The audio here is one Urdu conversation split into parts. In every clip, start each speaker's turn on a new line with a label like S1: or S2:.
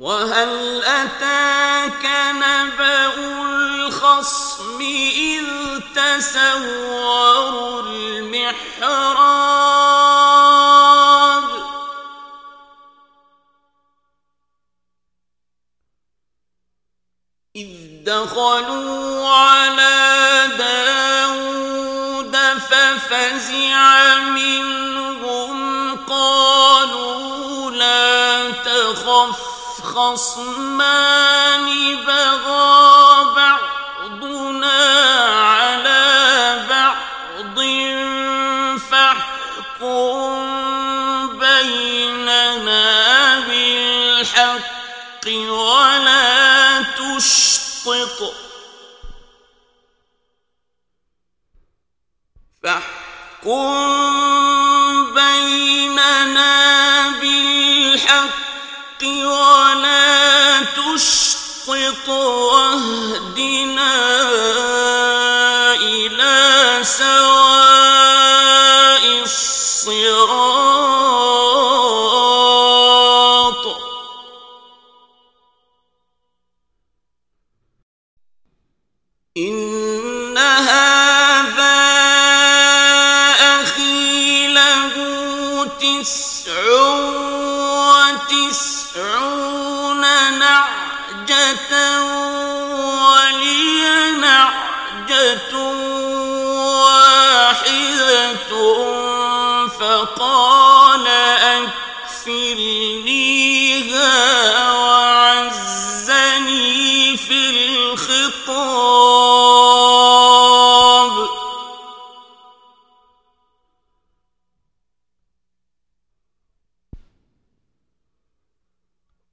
S1: وهل أتاك نبأ الخصم إذ تسوروا المحراب؟ إذ دخلوا على داود ففزع منهم قالوا لا تخف خصمان بغى واهدنا إلى سواء واحدة فقال أكفرنيها وعزني في الخطاب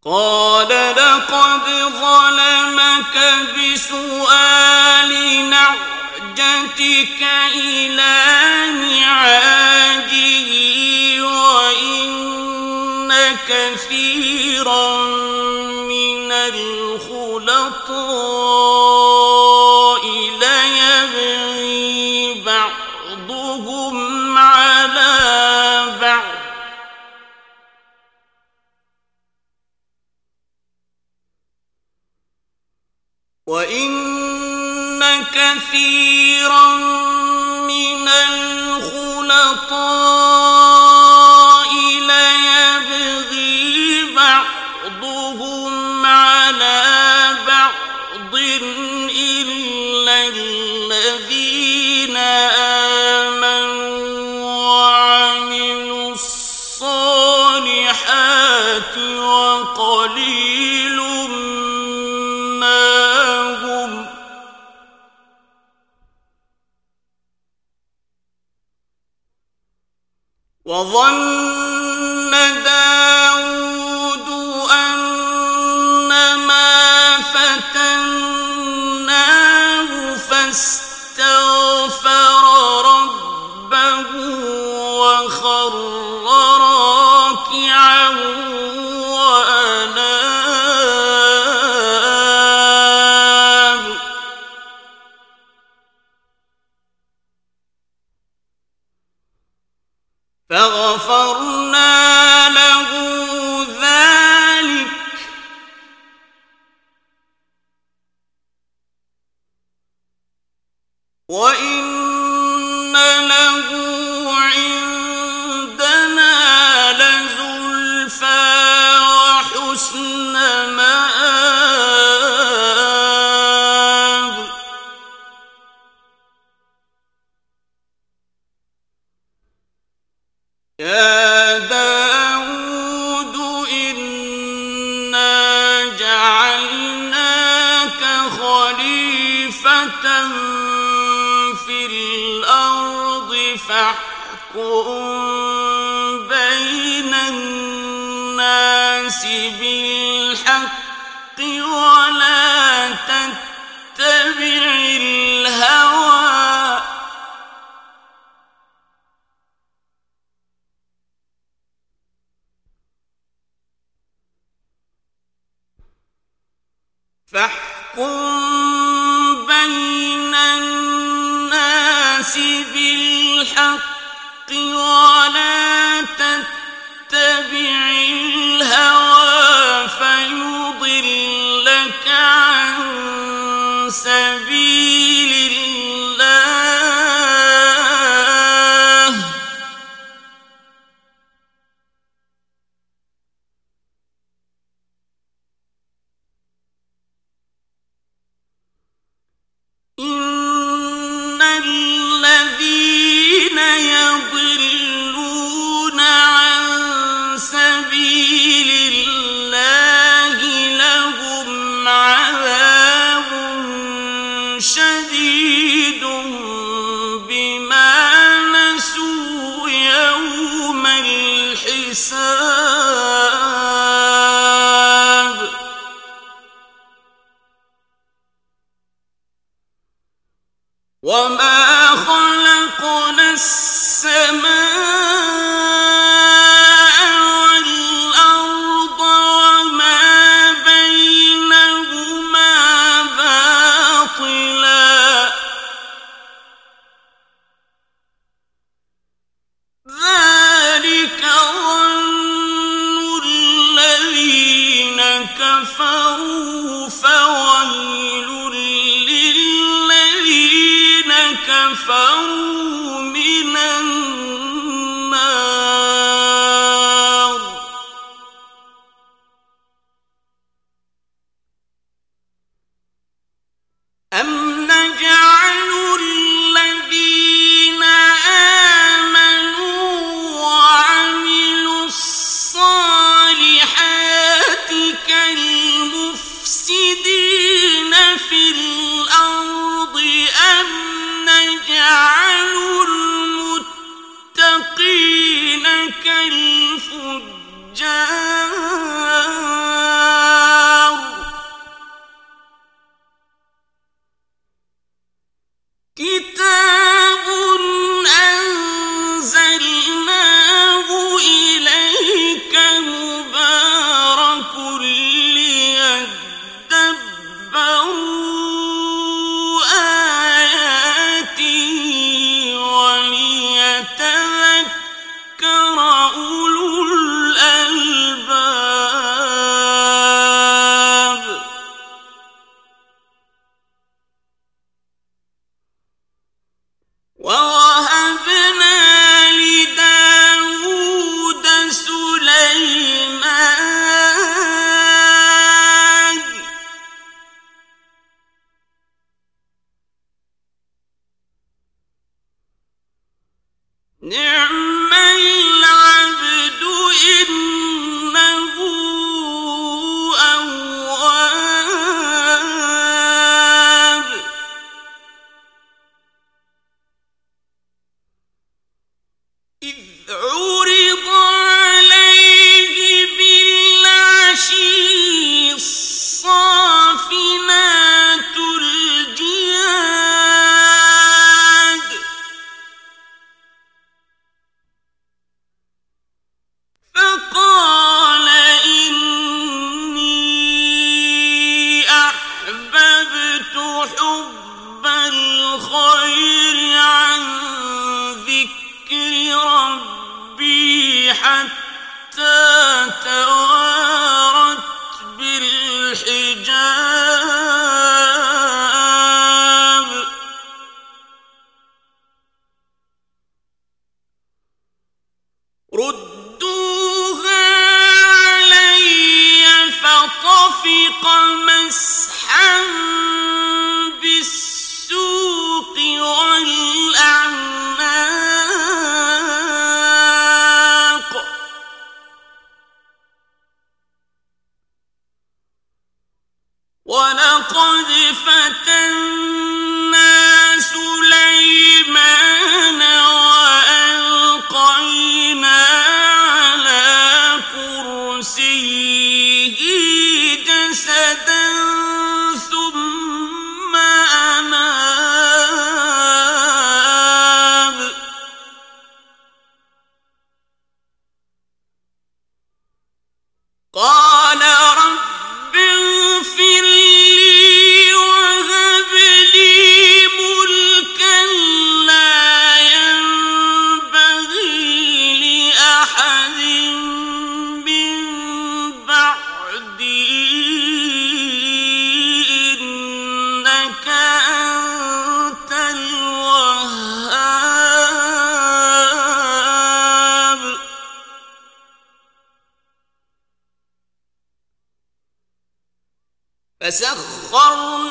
S1: قال لقد ظلمك بسؤال نعجتك إلى نعاجه وإن كثيرا كَثِيرًا من الْخُلَطَاءِ وظن فغفر يا داود إنا جعلناك خليفة في الأرض فاحكم فاحكم بين الناس بالحق ولا وما كفروا فويل للذين كفروا سخر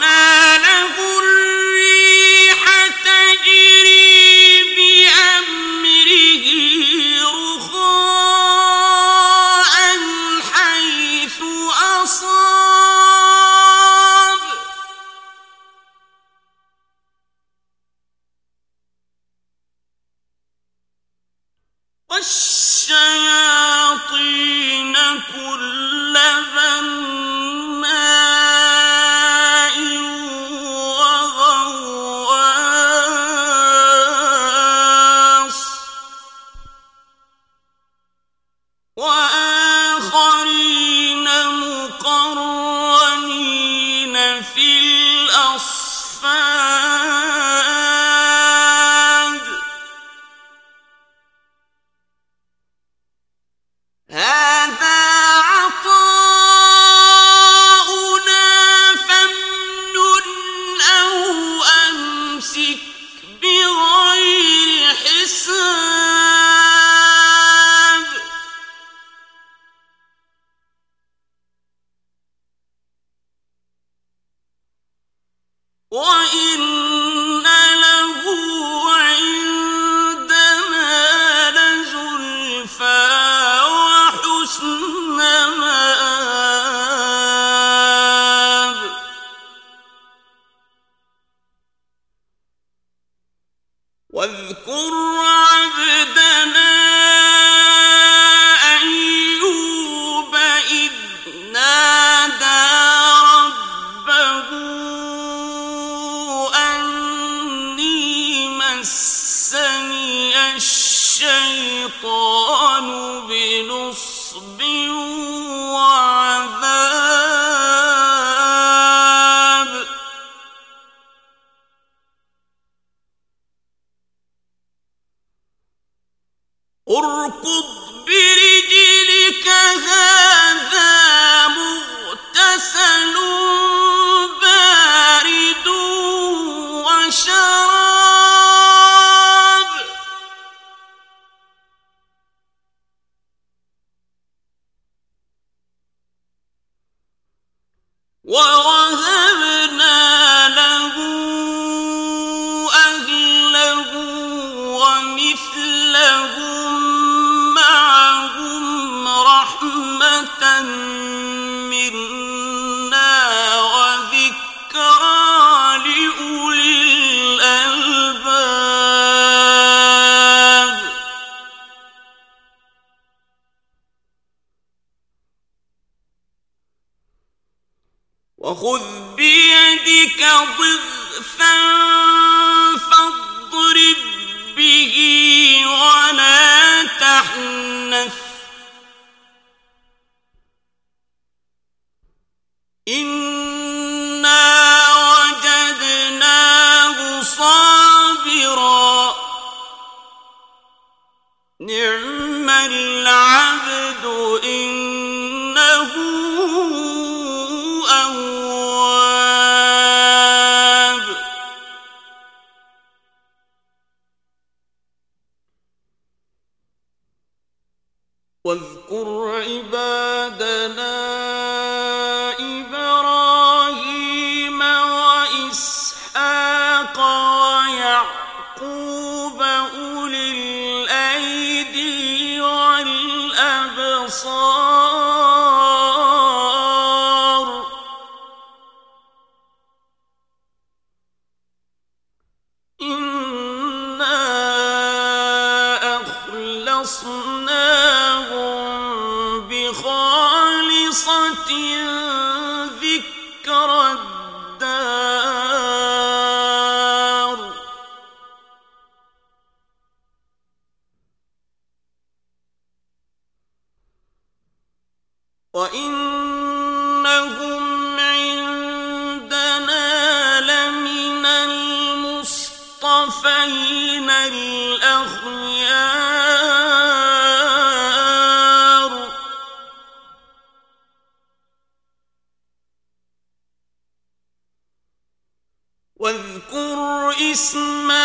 S1: واذكر إسماعيل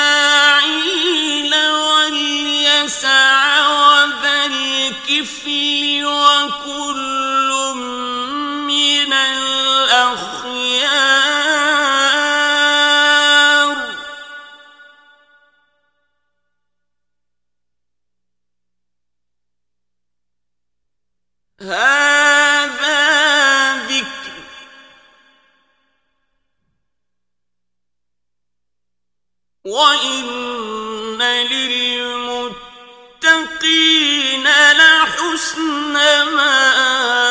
S1: واليسع وذا الكفل وكل وَإِنَّ لِلْمُتَّقِينَ لَحُسْنَ مَآبٍ